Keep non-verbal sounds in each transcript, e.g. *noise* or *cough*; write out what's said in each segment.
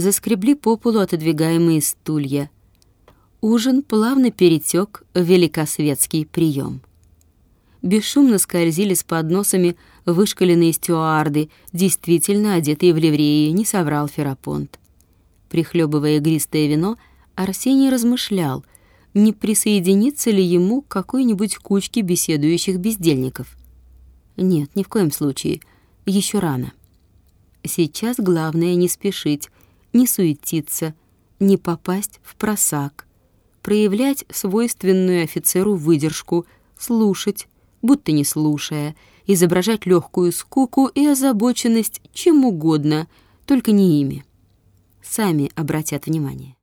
заскребли по полу отодвигаемые стулья. Ужин плавно перетек в великосветский прием. Бесшумно скользили с подносами вышкаленные стюарды, действительно одетые в ливреи, не соврал Ферапонт. Прихлебывая игристое вино, Арсений размышлял, не присоединиться ли ему к какой-нибудь кучке беседующих бездельников. Нет, ни в коем случае, еще рано. Сейчас главное не спешить, не суетиться, не попасть в просак, проявлять свойственную офицеру выдержку, слушать, будто не слушая, изображать легкую скуку и озабоченность чем угодно, только не ими. Сами обратят внимание.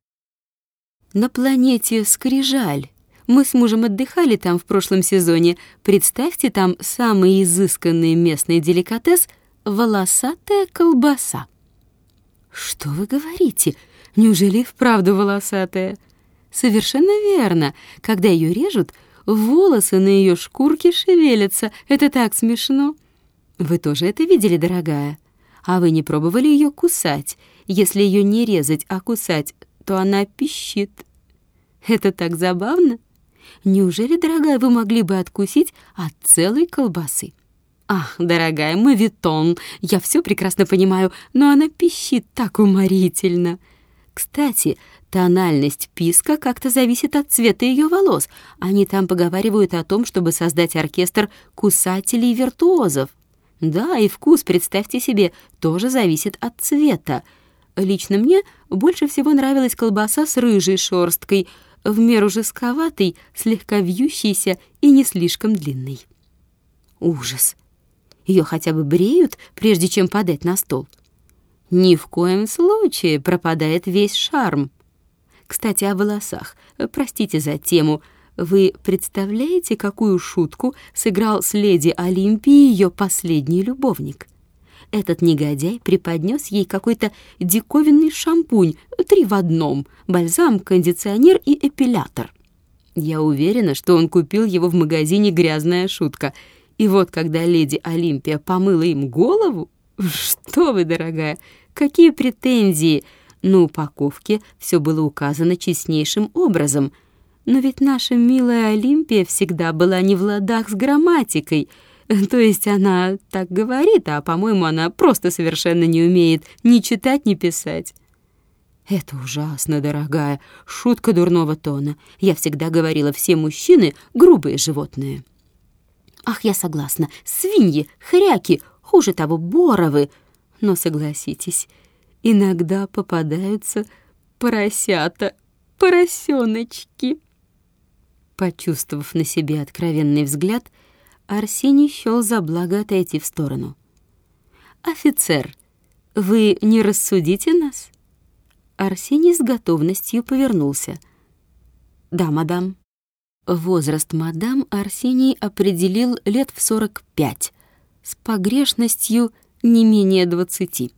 На планете Скрижаль. Мы с мужем отдыхали там в прошлом сезоне. Представьте, там самый изысканный местный деликатес — волосатая колбаса. Что вы говорите? Неужели вправду волосатая? Совершенно верно. Когда ее режут — волосы на ее шкурке шевелятся. Это так смешно. Вы тоже это видели, дорогая? А вы не пробовали ее кусать? Если ее не резать, а кусать, то она пищит. Это так забавно. Неужели, дорогая, вы могли бы откусить от целой колбасы? Ах, дорогая, мавитон, я все прекрасно понимаю, но она пищит так уморительно. Кстати, Тональность писка как-то зависит от цвета ее волос. Они там поговаривают о том, чтобы создать оркестр кусателей-виртуозов. Да, и вкус, представьте себе, тоже зависит от цвета. Лично мне больше всего нравилась колбаса с рыжей шерсткой, в меру жестковатой, слегка вьющейся и не слишком длинной. Ужас! Ее хотя бы бреют, прежде чем подать на стол. Ни в коем случае пропадает весь шарм. Кстати, о волосах. Простите за тему. Вы представляете, какую шутку сыграл с леди Олимпией ее последний любовник? Этот негодяй преподнес ей какой-то диковинный шампунь, три в одном, бальзам, кондиционер и эпилятор. Я уверена, что он купил его в магазине «Грязная шутка». И вот когда леди Олимпия помыла им голову... Что вы, дорогая, какие претензии! На упаковке все было указано честнейшим образом. Но ведь наша милая Олимпия всегда была не в ладах с грамматикой. То есть она так говорит, а, по-моему, она просто совершенно не умеет ни читать, ни писать. Это ужасно, дорогая, шутка дурного тона. Я всегда говорила, все мужчины — грубые животные. Ах, я согласна, свиньи, хряки, хуже того, боровы. Но согласитесь, иногда попадаются поросята, поросеночки. Почувствовав на себе откровенный взгляд, Арсений счёл за благо отойти в сторону. «Офицер, вы не рассудите нас?» Арсений с готовностью повернулся. «Да, мадам». Возраст мадам Арсений определил лет в сорок пять, с погрешностью не менее двадцати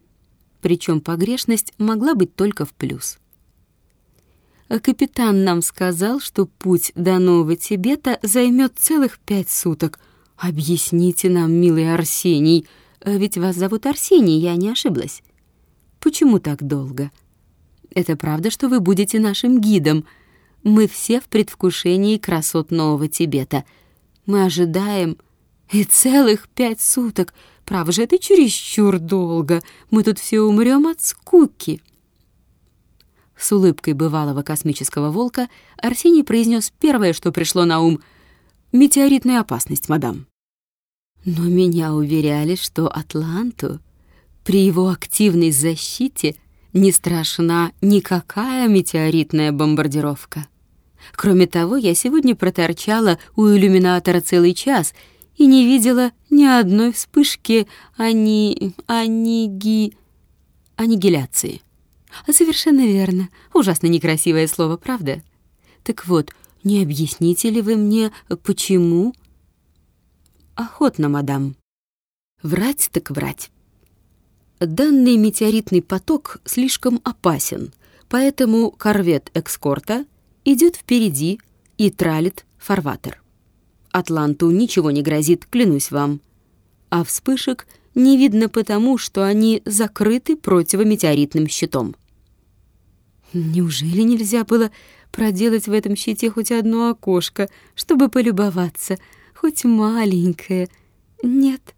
причем погрешность могла быть только в плюс. Капитан нам сказал, что путь до Нового Тибета займет целых пять суток. Объясните нам, милый Арсений, ведь вас зовут Арсений, я не ошиблась. Почему так долго? Это правда, что вы будете нашим гидом? Мы все в предвкушении красот Нового Тибета. Мы ожидаем... И целых пять суток — Право же, это чересчур долго. Мы тут все умрем от скуки». С улыбкой бывалого космического волка Арсений произнес первое, что пришло на ум. «Метеоритная опасность, мадам». Но меня уверяли, что Атланту при его активной защите не страшна никакая метеоритная бомбардировка. Кроме того, я сегодня проторчала у иллюминатора целый час — и не видела ни одной вспышки ани... аниги... аннигиляции. Совершенно верно. Ужасно некрасивое слово, правда? Так вот, не объясните ли вы мне, почему? Охотно, мадам. Врать так врать. Данный метеоритный поток слишком опасен, поэтому корвет экскорта идет впереди и тралит фарватер. Атланту ничего не грозит, клянусь вам. А вспышек не видно потому, что они закрыты противометеоритным щитом. Неужели нельзя было проделать в этом щите хоть одно окошко, чтобы полюбоваться, хоть маленькое? Нет.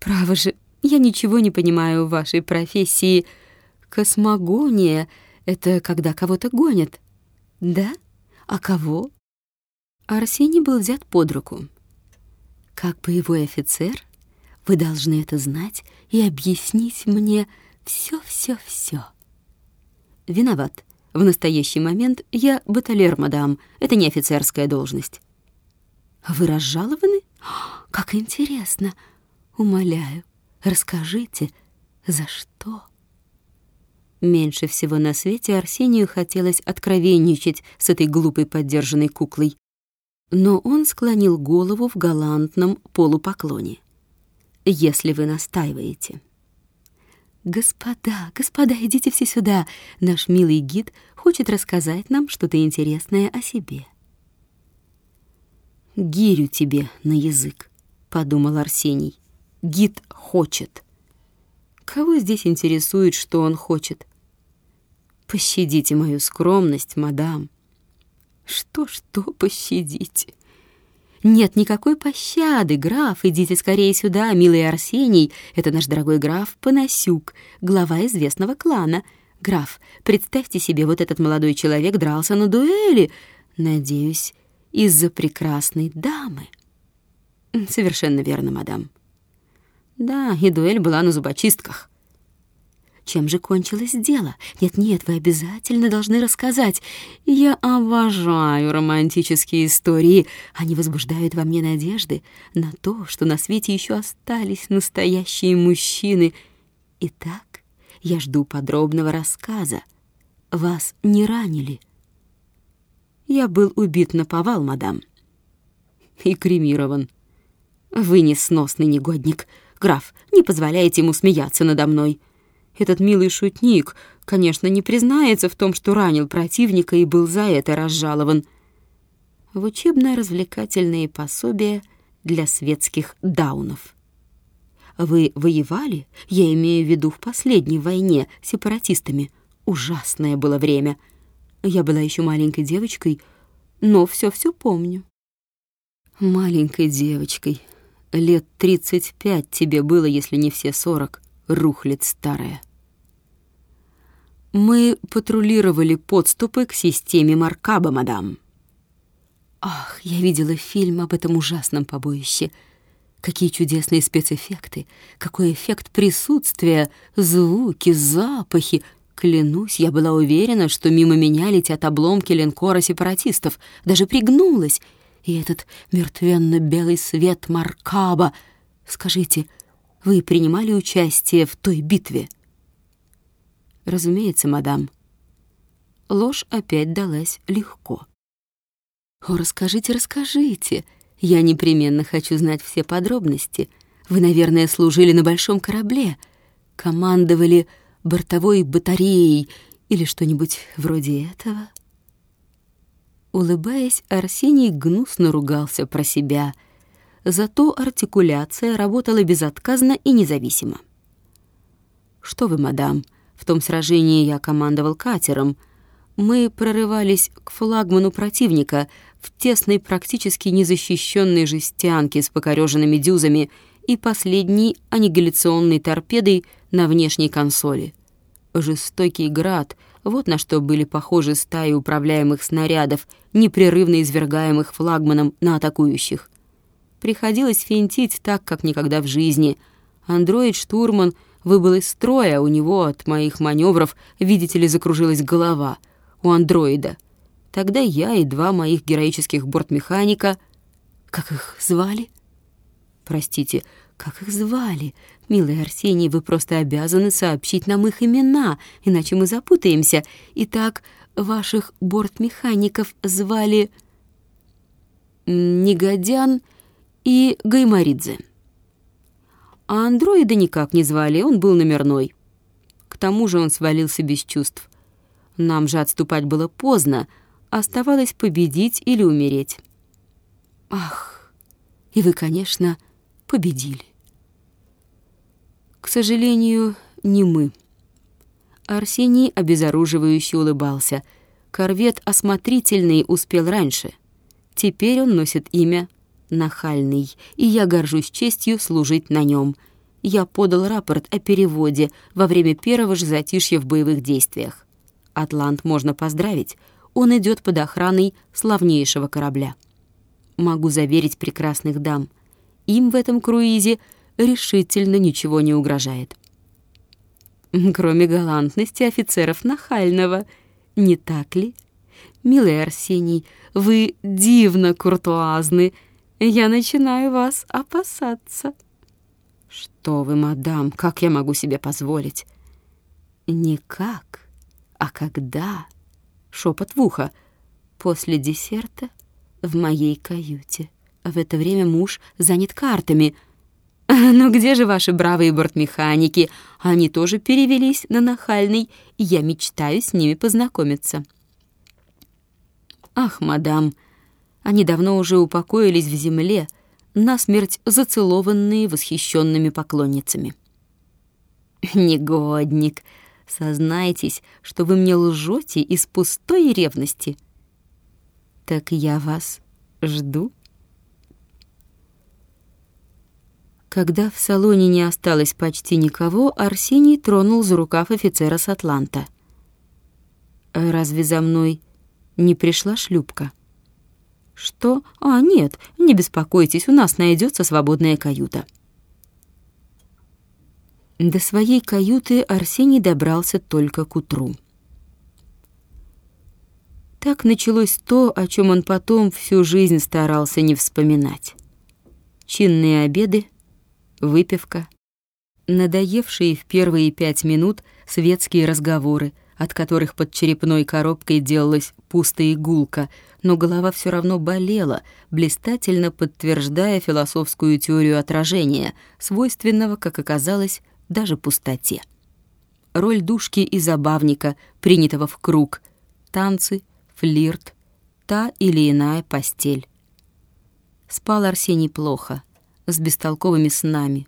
Право же, я ничего не понимаю в вашей профессии. Космогония — это когда кого-то гонят. Да? А кого? Арсений был взят под руку. Как боевой офицер, вы должны это знать и объяснить мне все-все-все. Виноват. В настоящий момент я баталер, мадам. Это не офицерская должность. Вы разжалованы? Как интересно. Умоляю, расскажите, за что? Меньше всего на свете Арсению хотелось откровенничать с этой глупой поддержанной куклой. Но он склонил голову в галантном полупоклоне. «Если вы настаиваете». «Господа, господа, идите все сюда. Наш милый гид хочет рассказать нам что-то интересное о себе». «Гирю тебе на язык», — подумал Арсений. «Гид хочет». Кого здесь интересует, что он хочет? Пощадите мою скромность, мадам. Что-что пощадите? Нет никакой пощады, граф, идите скорее сюда, милый Арсений. Это наш дорогой граф Панасюк, глава известного клана. Граф, представьте себе, вот этот молодой человек дрался на дуэли. Надеюсь, из-за прекрасной дамы. Совершенно верно, мадам. Да, и дуэль была на зубочистках. Чем же кончилось дело? Нет-нет, вы обязательно должны рассказать. Я обожаю романтические истории. Они возбуждают во мне надежды на то, что на свете еще остались настоящие мужчины. Итак, я жду подробного рассказа. Вас не ранили? Я был убит на повал, мадам. И кремирован. Вы несносный негодник. Граф, не позволяйте ему смеяться надо мной. Этот милый шутник, конечно, не признается в том, что ранил противника и был за это разжалован. В учебно-развлекательные пособия для светских даунов. Вы воевали, я имею в виду в последней войне с сепаратистами. Ужасное было время. Я была еще маленькой девочкой, но все-все помню. Маленькой девочкой. Лет тридцать пять тебе было, если не все сорок. Рухлит старая. Мы патрулировали подступы к системе Маркаба, мадам. Ах, я видела фильм об этом ужасном побоище. Какие чудесные спецэффекты, какой эффект присутствия, звуки, запахи. Клянусь, я была уверена, что мимо меня летят обломки линкора сепаратистов, даже пригнулась. И этот мертвенно-белый свет Маркаба. Скажите, вы принимали участие в той битве?» «Разумеется, мадам». Ложь опять далась легко. «О, расскажите, расскажите. Я непременно хочу знать все подробности. Вы, наверное, служили на большом корабле, командовали бортовой батареей или что-нибудь вроде этого». Улыбаясь, Арсений гнусно ругался про себя. Зато артикуляция работала безотказно и независимо. «Что вы, мадам?» В том сражении я командовал катером. Мы прорывались к флагману противника в тесной, практически незащищенной жестянке с покореженными дюзами и последней аннигиляционной торпедой на внешней консоли. Жестокий град — вот на что были похожи стаи управляемых снарядов, непрерывно извергаемых флагманом на атакующих. Приходилось финтить так, как никогда в жизни. Андроид-штурман — выбыл из строя, у него от моих маневров, видите ли, закружилась голова. У андроида. Тогда я и два моих героических бортмеханика... Как их звали? Простите, как их звали? Милый Арсений, вы просто обязаны сообщить нам их имена, иначе мы запутаемся. Итак, ваших бортмехаников звали Негодян и Гаймаридзе. А андроида никак не звали, он был номерной. К тому же он свалился без чувств. Нам же отступать было поздно, оставалось победить или умереть. Ах, и вы, конечно, победили. К сожалению, не мы. Арсений обезоруживающе улыбался. Корвет осмотрительный успел раньше. Теперь он носит имя Нахальный, и я горжусь честью служить на нем. Я подал рапорт о переводе во время первого же затишья в боевых действиях. Атлант можно поздравить. Он идет под охраной славнейшего корабля. Могу заверить прекрасных дам. Им в этом круизе решительно ничего не угрожает кроме галантности офицеров Нахального, не так ли? Милый Арсений, вы дивно куртуазны. Я начинаю вас опасаться. Что вы, мадам, как я могу себе позволить? Никак, а когда? Шепот в ухо. После десерта в моей каюте. В это время муж занят картами *laughs* — «Но где же ваши бравые бортмеханики? Они тоже перевелись на нахальный, и я мечтаю с ними познакомиться». «Ах, мадам, они давно уже упокоились в земле, насмерть зацелованные восхищенными поклонницами». *laughs* «Негодник, сознайтесь, что вы мне лжете из пустой ревности». «Так я вас жду». Когда в салоне не осталось почти никого, Арсений тронул за рукав офицера с Атланта. «Разве за мной не пришла шлюпка?» «Что? А, нет, не беспокойтесь, у нас найдется свободная каюта». До своей каюты Арсений добрался только к утру. Так началось то, о чем он потом всю жизнь старался не вспоминать. Чинные обеды — выпивка, надоевшие в первые пять минут светские разговоры, от которых под черепной коробкой делалась пустая игулка, но голова все равно болела, блистательно подтверждая философскую теорию отражения, свойственного, как оказалось, даже пустоте. Роль душки и забавника, принятого в круг, танцы, флирт, та или иная постель. Спал Арсений плохо — с бестолковыми снами.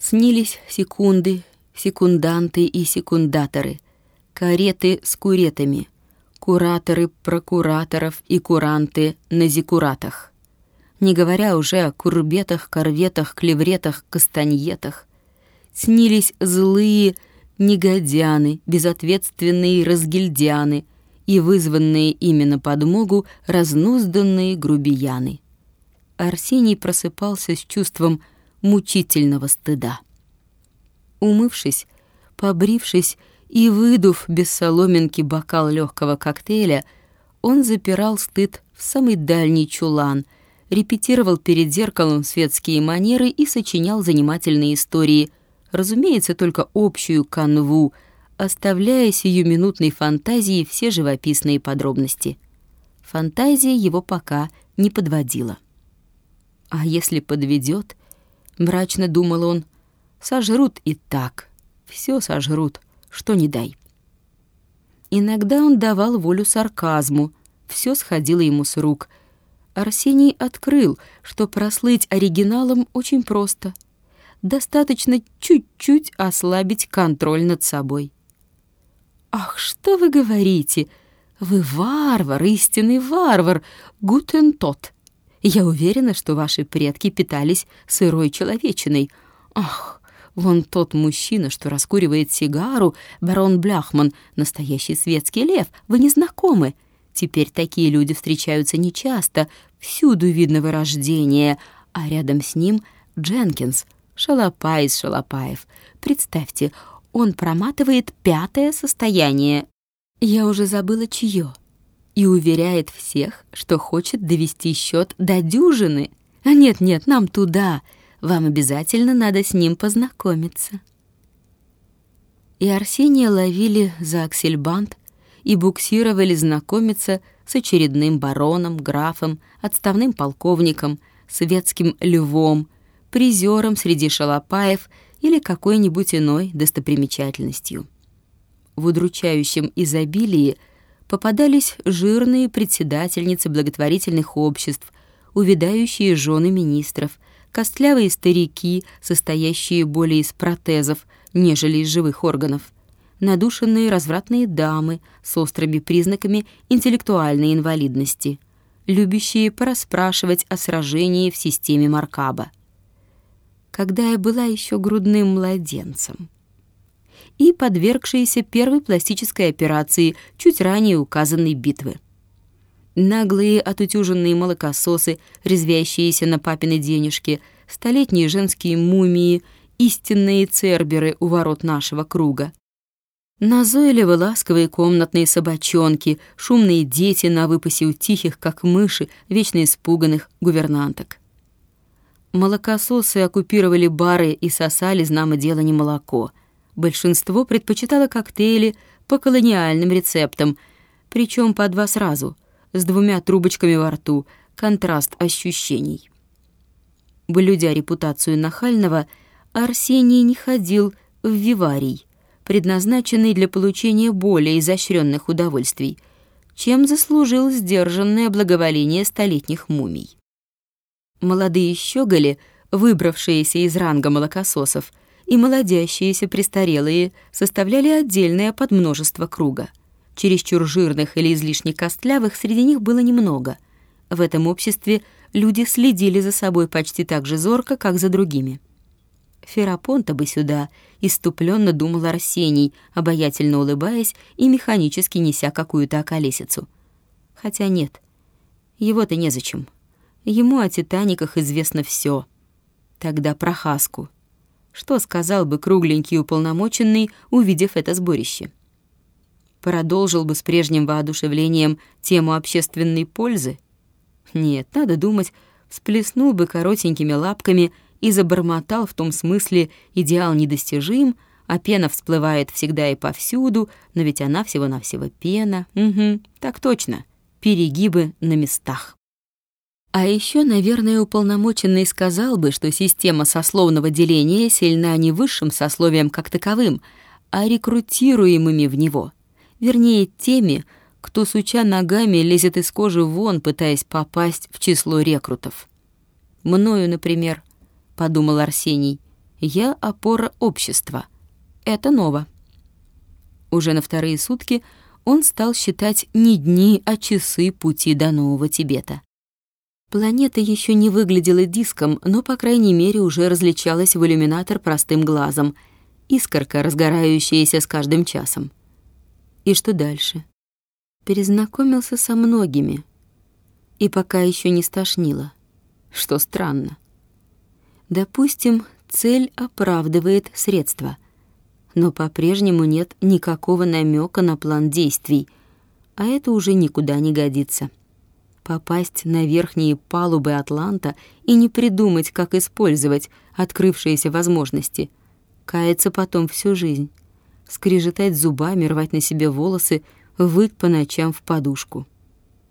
Снились секунды, секунданты и секундаторы, кареты с куретами, кураторы прокураторов и куранты на зикуратах. Не говоря уже о курбетах, корветах, клевретах, кастаньетах. Снились злые негодяны, безответственные разгильдяны и вызванные именно подмогу разнузданные грубияны. Арсений просыпался с чувством мучительного стыда. Умывшись, побрившись и выдув без соломинки бокал легкого коктейля, он запирал стыд в самый дальний чулан, репетировал перед зеркалом светские манеры и сочинял занимательные истории, разумеется, только общую канву, оставляя сиюминутной фантазии все живописные подробности. Фантазия его пока не подводила. А если подведет, мрачно думал он, сожрут и так, все сожрут, что не дай. Иногда он давал волю сарказму, все сходило ему с рук. Арсений открыл, что прослыть оригиналом очень просто. Достаточно чуть-чуть ослабить контроль над собой. «Ах, что вы говорите? Вы варвар, истинный варвар, гутен тот!» Я уверена, что ваши предки питались сырой человечиной. Ах, вон тот мужчина, что раскуривает сигару, барон Бляхман, настоящий светский лев. Вы не знакомы. Теперь такие люди встречаются нечасто, всюду видно вырождение, а рядом с ним Дженкинс, шалопай из шалопаев. Представьте, он проматывает пятое состояние. Я уже забыла, чье и уверяет всех, что хочет довести счет до дюжины. А нет-нет, нам туда. Вам обязательно надо с ним познакомиться. И Арсения ловили за аксельбант и буксировали знакомиться с очередным бароном, графом, отставным полковником, светским львом, призером среди шалопаев или какой-нибудь иной достопримечательностью. В удручающем изобилии попадались жирные председательницы благотворительных обществ, увядающие жены министров, костлявые старики, состоящие более из протезов, нежели из живых органов, надушенные развратные дамы с острыми признаками интеллектуальной инвалидности, любящие порасспрашивать о сражении в системе Маркаба. Когда я была еще грудным младенцем. И подвергшиеся первой пластической операции чуть ранее указанной битвы. Наглые отутюженные молокососы, резвящиеся на папины денежки, столетние женские мумии, истинные церберы у ворот нашего круга. Назойливо ласковые комнатные собачонки, шумные дети на выпасе у тихих, как мыши, вечно испуганных гувернанток. Молокососы оккупировали бары и сосали, знамо дело, не молоко. Большинство предпочитало коктейли по колониальным рецептам, причем по два сразу, с двумя трубочками во рту, контраст ощущений. Блюдя репутацию нахального, Арсений не ходил в виварий, предназначенный для получения более изощренных удовольствий, чем заслужил сдержанное благоволение столетних мумий. Молодые щеголи, выбравшиеся из ранга молокососов, и молодящиеся престарелые составляли отдельное подмножество круга. Чересчур жирных или излишне костлявых среди них было немного. В этом обществе люди следили за собой почти так же зорко, как за другими. Ферапонта бы сюда, иступленно думал Арсений, обаятельно улыбаясь и механически неся какую-то околесицу. Хотя нет, его-то незачем. Ему о «Титаниках» известно все. Тогда про Хаску. Что сказал бы кругленький уполномоченный, увидев это сборище? Продолжил бы с прежним воодушевлением тему общественной пользы? Нет, надо думать, всплеснул бы коротенькими лапками — и забормотал в том смысле «идеал недостижим», а пена всплывает всегда и повсюду, но ведь она всего-навсего пена. Угу, так точно, перегибы на местах. А еще, наверное, уполномоченный сказал бы, что система сословного деления сильна не высшим сословием как таковым, а рекрутируемыми в него. Вернее, теми, кто, суча ногами, лезет из кожи вон, пытаясь попасть в число рекрутов. Мною, например, подумал Арсений. Я опора общества. Это ново. Уже на вторые сутки он стал считать не дни, а часы пути до Нового Тибета. Планета еще не выглядела диском, но, по крайней мере, уже различалась в иллюминатор простым глазом, искорка, разгорающаяся с каждым часом. И что дальше? Перезнакомился со многими. И пока еще не стошнило. Что странно. Допустим, цель оправдывает средства, но по-прежнему нет никакого намека на план действий, а это уже никуда не годится. Попасть на верхние палубы Атланта и не придумать, как использовать открывшиеся возможности. Каяться потом всю жизнь. Скрежетать зубами, рвать на себе волосы, выть по ночам в подушку.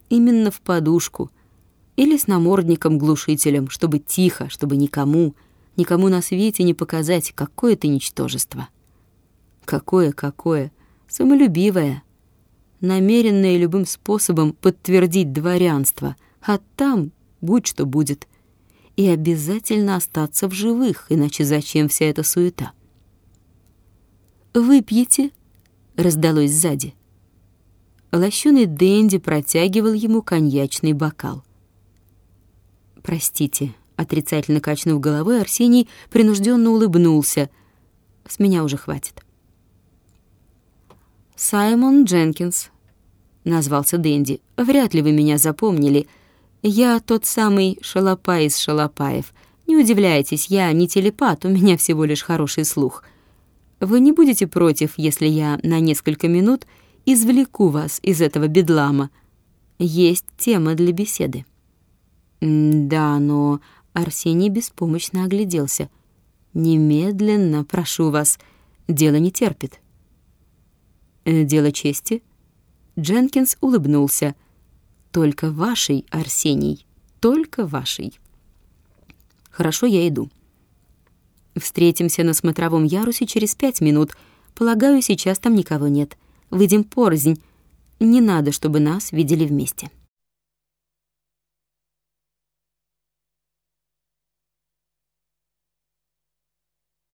Именно в подушку — или с намордником-глушителем, чтобы тихо, чтобы никому, никому на свете не показать, какое ты ничтожество. Какое-какое, самолюбивое, намеренное любым способом подтвердить дворянство, а там будь что будет. И обязательно остаться в живых, иначе зачем вся эта суета? «Выпьете?» — раздалось сзади. Лощеный Дэнди протягивал ему коньячный бокал. «Простите», — отрицательно качнув головой, Арсений принужденно улыбнулся. «С меня уже хватит». «Саймон Дженкинс», — назвался Дэнди. «Вряд ли вы меня запомнили. Я тот самый шалопай из шалопаев. Не удивляйтесь, я не телепат, у меня всего лишь хороший слух. Вы не будете против, если я на несколько минут извлеку вас из этого бедлама? Есть тема для беседы». «Да, но...» Арсений беспомощно огляделся. «Немедленно, прошу вас. Дело не терпит». «Э, «Дело чести?» Дженкинс улыбнулся. «Только вашей, Арсений, только вашей». «Хорошо, я иду». «Встретимся на смотровом ярусе через пять минут. Полагаю, сейчас там никого нет. Выйдем порознь. Не надо, чтобы нас видели вместе».